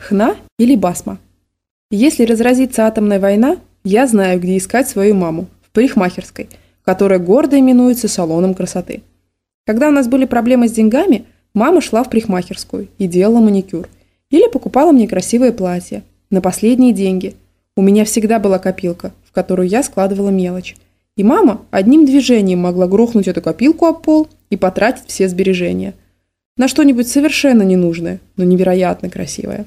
Хна или басма. Если разразится атомная война, я знаю, где искать свою маму. В парикмахерской, которая гордо именуется салоном красоты. Когда у нас были проблемы с деньгами, мама шла в парикмахерскую и делала маникюр. Или покупала мне красивое платье. На последние деньги. У меня всегда была копилка, в которую я складывала мелочь. И мама одним движением могла грохнуть эту копилку об пол и потратить все сбережения. На что-нибудь совершенно ненужное, но невероятно красивое.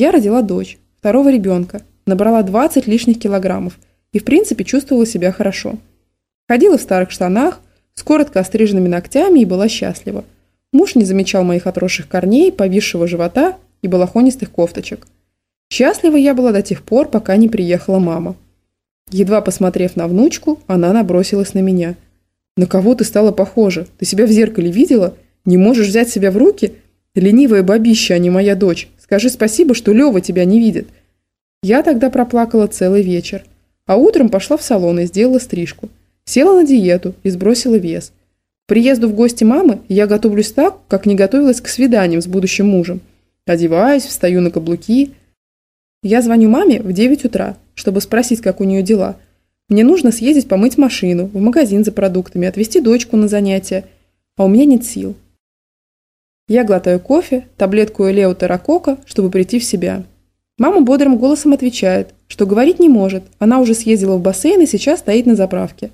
Я родила дочь, второго ребенка, набрала 20 лишних килограммов и в принципе чувствовала себя хорошо. Ходила в старых штанах, с коротко остриженными ногтями и была счастлива. Муж не замечал моих отросших корней, повисшего живота и балахонистых кофточек. Счастлива я была до тех пор, пока не приехала мама. Едва посмотрев на внучку, она набросилась на меня. «На кого ты стала похожа? Ты себя в зеркале видела? Не можешь взять себя в руки? Ленивая бабища, а не моя дочь. Скажи спасибо, что Лева тебя не видит». Я тогда проплакала целый вечер. А утром пошла в салон и сделала стрижку. Села на диету и сбросила вес. К приезду в гости мамы я готовлюсь так, как не готовилась к свиданиям с будущим мужем. Одеваюсь, встаю на каблуки. Я звоню маме в 9 утра, чтобы спросить, как у нее дела. Мне нужно съездить помыть машину, в магазин за продуктами, отвезти дочку на занятия. А у меня нет сил. Я глотаю кофе, таблетку Элео Таракока, чтобы прийти в себя. Мама бодрым голосом отвечает, что говорить не может, она уже съездила в бассейн и сейчас стоит на заправке.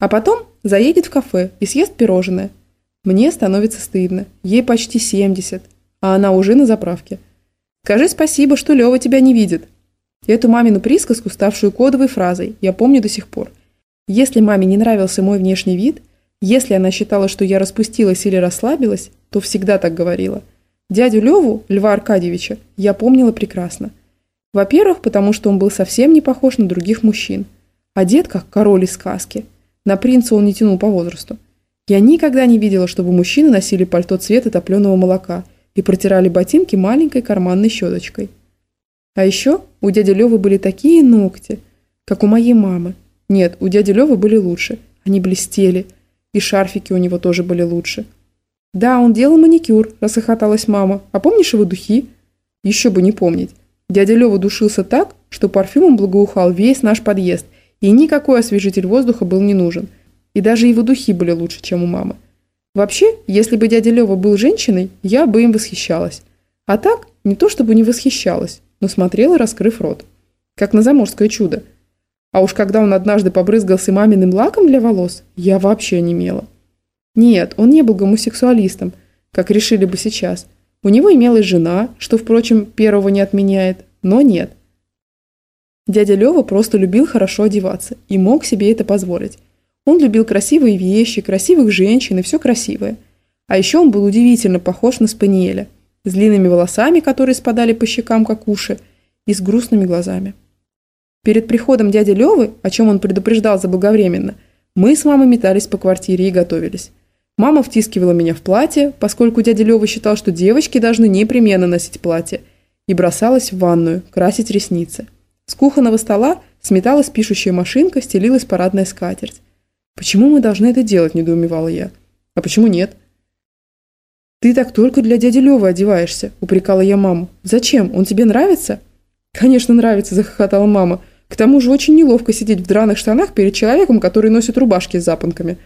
А потом заедет в кафе и съест пирожное. Мне становится стыдно, ей почти 70, а она уже на заправке. Скажи спасибо, что Лева тебя не видит. Эту мамину присказку, ставшую кодовой фразой, я помню до сих пор. Если маме не нравился мой внешний вид, если она считала, что я распустилась или расслабилась, то всегда так говорила. Дядю Леву, Льва Аркадьевича, я помнила прекрасно. Во-первых, потому что он был совсем не похож на других мужчин. Одет, как король из сказки. На принца он не тянул по возрасту. Я никогда не видела, чтобы мужчины носили пальто цвета топленого молока и протирали ботинки маленькой карманной щеточкой. А еще у дяди Левы были такие ногти, как у моей мамы. Нет, у дяди Левы были лучше. Они блестели. И шарфики у него тоже были лучше. «Да, он делал маникюр», – расхохоталась мама. «А помнишь его духи?» «Еще бы не помнить. Дядя Лева душился так, что парфюмом благоухал весь наш подъезд, и никакой освежитель воздуха был не нужен. И даже его духи были лучше, чем у мамы. Вообще, если бы дядя Лева был женщиной, я бы им восхищалась. А так, не то чтобы не восхищалась, но смотрела, раскрыв рот. Как на заморское чудо. А уж когда он однажды побрызгался маминым лаком для волос, я вообще онемела. Нет, он не был гомосексуалистом, как решили бы сейчас. У него имелась жена, что, впрочем, первого не отменяет, но нет. Дядя Лёва просто любил хорошо одеваться и мог себе это позволить. Он любил красивые вещи, красивых женщин и все красивое. А еще он был удивительно похож на Спаниеля, с длинными волосами, которые спадали по щекам, как уши, и с грустными глазами. Перед приходом дяди Лёвы, о чем он предупреждал заблаговременно, мы с мамой метались по квартире и готовились. Мама втискивала меня в платье, поскольку дядя Лёва считал, что девочки должны непременно носить платье, и бросалась в ванную, красить ресницы. С кухонного стола сметалась пишущая машинка, стелилась парадная скатерть. «Почему мы должны это делать?» – недоумевала я. «А почему нет?» «Ты так только для дяди Лёвы одеваешься», – упрекала я маму. «Зачем? Он тебе нравится?» «Конечно нравится», – захохотала мама. «К тому же очень неловко сидеть в драных штанах перед человеком, который носит рубашки с запонками».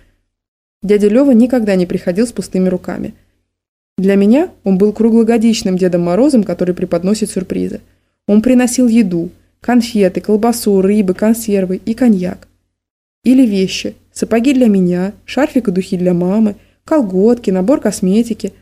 Дядя Лёва никогда не приходил с пустыми руками. Для меня он был круглогодичным Дедом Морозом, который преподносит сюрпризы. Он приносил еду, конфеты, колбасу, рыбы, консервы и коньяк. Или вещи, сапоги для меня, шарфик и духи для мамы, колготки, набор косметики.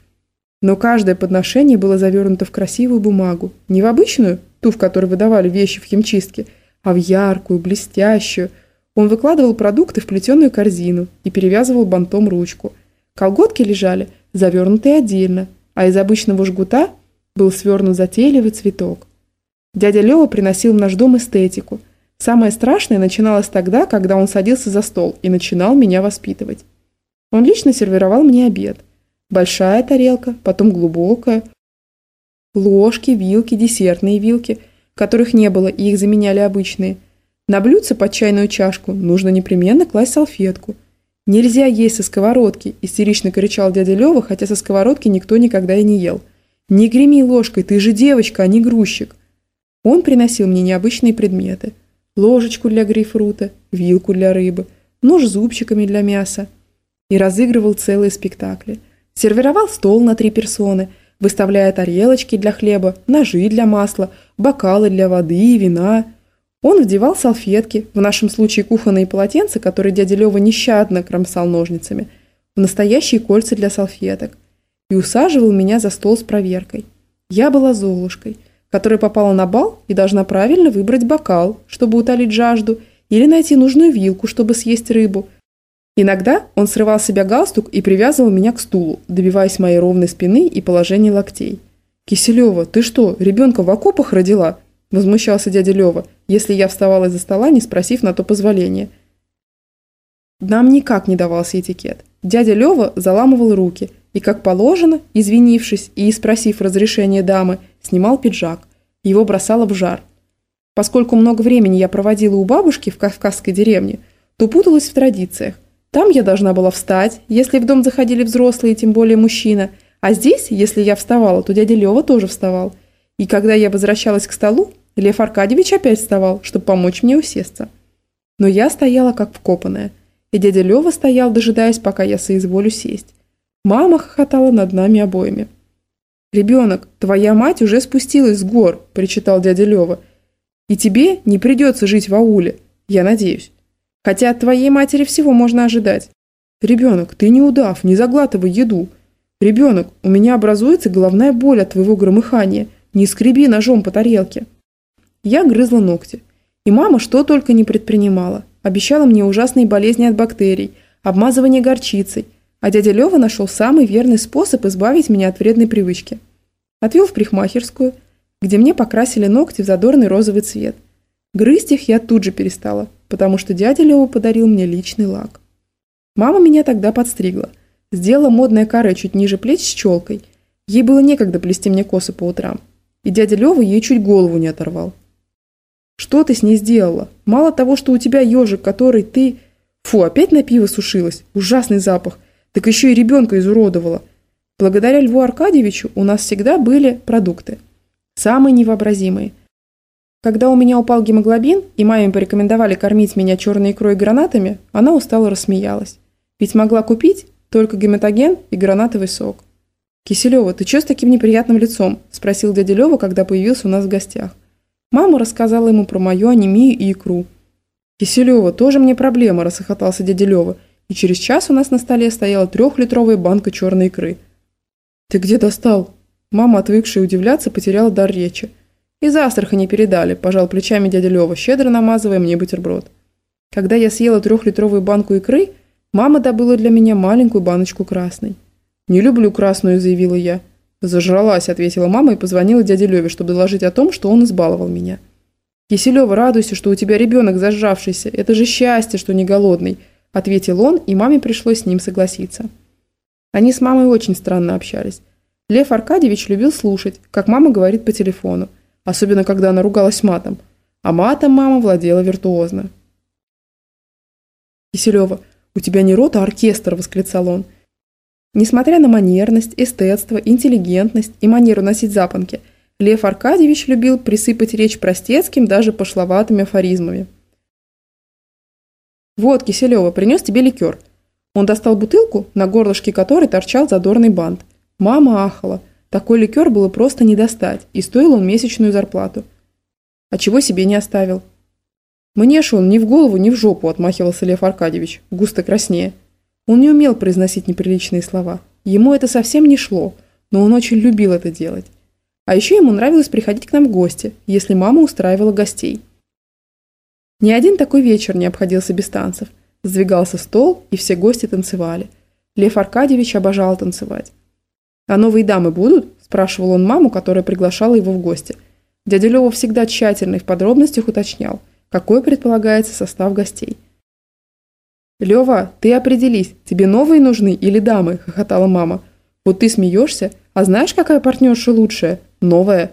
Но каждое подношение было завернуто в красивую бумагу, не в обычную, ту, в которой выдавали вещи в химчистке, а в яркую, блестящую – он выкладывал продукты в плетеную корзину и перевязывал бантом ручку. Колготки лежали, завернутые отдельно, а из обычного жгута был свернут затейливый цветок. Дядя Лева приносил в наш дом эстетику. Самое страшное начиналось тогда, когда он садился за стол и начинал меня воспитывать. Он лично сервировал мне обед. Большая тарелка, потом глубокая, ложки, вилки, десертные вилки, которых не было и их заменяли обычные – на блюдце под чайную чашку нужно непременно класть салфетку. Нельзя есть со сковородки, истерично кричал дядя Лёва, хотя со сковородки никто никогда и не ел. «Не греми ложкой, ты же девочка, а не грузчик!» Он приносил мне необычные предметы. Ложечку для грейпфрута, вилку для рыбы, нож с зубчиками для мяса. И разыгрывал целые спектакли. Сервировал стол на три персоны, выставляя тарелочки для хлеба, ножи для масла, бокалы для воды и вина. Он вдевал салфетки, в нашем случае кухонные полотенца, которые дядя Лёва нещадно кромсал ножницами, в настоящие кольца для салфеток. И усаживал меня за стол с проверкой. Я была Золушкой – которая попала на бал и должна правильно выбрать бокал, чтобы утолить жажду, или найти нужную вилку, чтобы съесть рыбу. Иногда он срывал с себя галстук и привязывал меня к стулу, добиваясь моей ровной спины и положения локтей. «Киселева, ты что, ребенка в окопах родила?» – возмущался дядя Лева, если я вставала из-за стола, не спросив на то позволения. Нам никак не давался этикет. Дядя Лева заламывал руки и, как положено, извинившись и спросив разрешения дамы, снимал пиджак. Его бросало в жар. Поскольку много времени я проводила у бабушки в кавказской деревне, то путалась в традициях. Там я должна была встать, если в дом заходили взрослые, тем более мужчина, а здесь, если я вставала, то дядя Лева тоже вставал. И когда я возвращалась к столу, Лев Аркадьевич опять вставал, чтобы помочь мне усесться. Но я стояла как вкопанная, и дядя Лева стоял, дожидаясь, пока я соизволю сесть. Мама хохотала над нами обоими. «Ребенок, твоя мать уже спустилась с гор», – причитал дядя Лева. «И тебе не придется жить в ауле, я надеюсь. Хотя от твоей матери всего можно ожидать. Ребенок, ты не удав, не заглатывай еду. Ребенок, у меня образуется головная боль от твоего громыхания. Не скреби ножом по тарелке». Я грызла ногти. И мама что только не предпринимала. Обещала мне ужасные болезни от бактерий, обмазывание горчицей, а дядя Лева нашел самый верный способ избавить меня от вредной привычки. Отвел в парикмахерскую, где мне покрасили ногти в задорный розовый цвет. Грызть их я тут же перестала, потому что дядя Лева подарил мне личный лак. Мама меня тогда подстригла. Сделала модное каре чуть ниже плеч с челкой. Ей было некогда плести мне косы по утрам. И дядя Лева ей чуть голову не оторвал. «Что ты с ней сделала? Мало того, что у тебя ежик, который ты...» Фу, опять на пиво сушилась. Ужасный запах так еще и ребенка изуродовала. Благодаря Льву Аркадьевичу у нас всегда были продукты. Самые невообразимые. Когда у меня упал гемоглобин, и маме порекомендовали кормить меня черной икрой и гранатами, она устало рассмеялась. Ведь могла купить только гематоген и гранатовый сок. «Киселева, ты что с таким неприятным лицом?» – спросил дядя Лева, когда появился у нас в гостях. Мама рассказала ему про мою анемию и икру. «Киселева, тоже мне проблема», – рассохотался дядя Лева и через час у нас на столе стояла трехлитровая банка черной икры. «Ты где достал?» Мама, отвыкшая удивляться, потеряла дар речи. «Из Астрахани передали», – пожал плечами дядя Лева, щедро намазывая мне бутерброд. Когда я съела трехлитровую банку икры, мама добыла для меня маленькую баночку красной. «Не люблю красную», – заявила я. «Зажралась», – ответила мама и позвонила дяде Леве, чтобы доложить о том, что он избаловал меня. «Киселева, радуйся, что у тебя ребенок зажравшийся. Это же счастье, что не голодный ответил он, и маме пришлось с ним согласиться. Они с мамой очень странно общались. Лев Аркадьевич любил слушать, как мама говорит по телефону, особенно когда она ругалась матом, а матом мама владела виртуозно. «Киселева, у тебя не рот, а оркестр!» – восклицал он. Несмотря на манерность, эстетство, интеллигентность и манеру носить запонки, Лев Аркадьевич любил присыпать речь простецким, даже пошловатыми афоризмами. «Вот, Киселева, принес тебе ликер». Он достал бутылку, на горлышке которой торчал задорный бант. Мама ахала. Такой ликер было просто не достать, и стоил он месячную зарплату. А чего себе не оставил? Мне ж он ни в голову, ни в жопу, отмахивался Лев Аркадьевич, густо краснее. Он не умел произносить неприличные слова. Ему это совсем не шло, но он очень любил это делать. А еще ему нравилось приходить к нам в гости, если мама устраивала гостей. Ни один такой вечер не обходился без танцев. Сдвигался стол, и все гости танцевали. Лев Аркадьевич обожал танцевать. «А новые дамы будут?» – спрашивал он маму, которая приглашала его в гости. Дядя Лева всегда тщательно и в подробностях уточнял, какой предполагается состав гостей. «Лева, ты определись, тебе новые нужны или дамы?» – хохотала мама. «Вот ты смеешься, а знаешь, какая партнерша лучшая? Новая».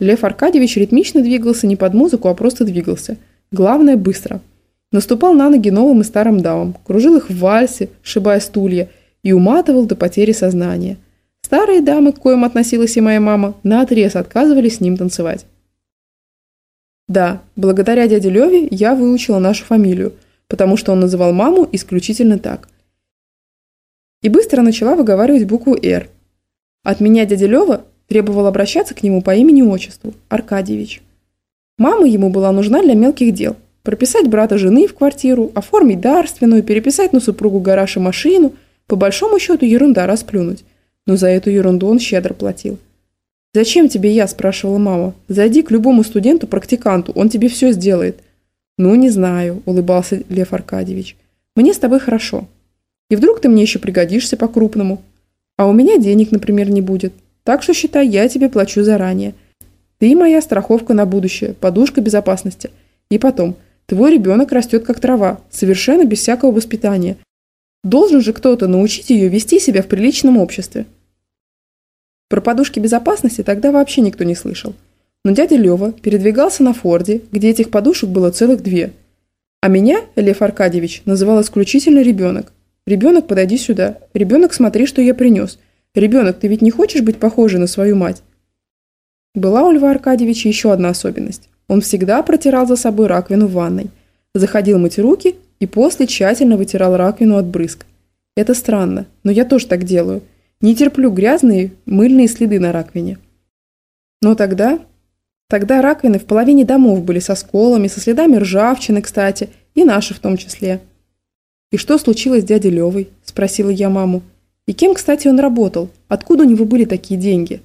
Лев Аркадьевич ритмично двигался не под музыку, а просто двигался – Главное – быстро. Наступал на ноги новым и старым дамам, кружил их в вальсе, шибая стулья, и уматывал до потери сознания. Старые дамы, к коим относилась и моя мама, наотрез отказывались с ним танцевать. Да, благодаря дяде Леве я выучила нашу фамилию, потому что он называл маму исключительно так. И быстро начала выговаривать букву «Р». От меня дядя Лева требовал обращаться к нему по имени-отчеству – Аркадьевич. Мама ему была нужна для мелких дел – прописать брата жены в квартиру, оформить дарственную, переписать на супругу гараж и машину, по большому счету ерунда расплюнуть. Но за эту ерунду он щедро платил – «Зачем тебе я?» – спрашивала мама. «Зайди к любому студенту-практиканту, он тебе все сделает». «Ну, не знаю», – улыбался Лев Аркадьевич. «Мне с тобой хорошо. И вдруг ты мне еще пригодишься по-крупному. А у меня денег, например, не будет. Так что считай, я тебе плачу заранее. Ты моя страховка на будущее, подушка безопасности. И потом, твой ребенок растет как трава, совершенно без всякого воспитания. Должен же кто-то научить ее вести себя в приличном обществе». Про подушки безопасности тогда вообще никто не слышал. Но дядя Лева передвигался на Форде, где этих подушек было целых две. А меня, Лев Аркадьевич, называл исключительно ребенок. «Ребенок, подойди сюда. Ребенок, смотри, что я принес. Ребенок, ты ведь не хочешь быть похожей на свою мать?» Была у Льва Аркадьевича еще одна особенность. Он всегда протирал за собой раковину в ванной. Заходил мыть руки и после тщательно вытирал раковину от брызг. Это странно, но я тоже так делаю – не терплю грязные, мыльные следы на раковине. Но тогда... Тогда раковины в половине домов были со сколами, со следами ржавчины, кстати, и наши в том числе. «И что случилось с дядей Левой?» – спросила я маму. «И кем, кстати, он работал? Откуда у него были такие деньги?»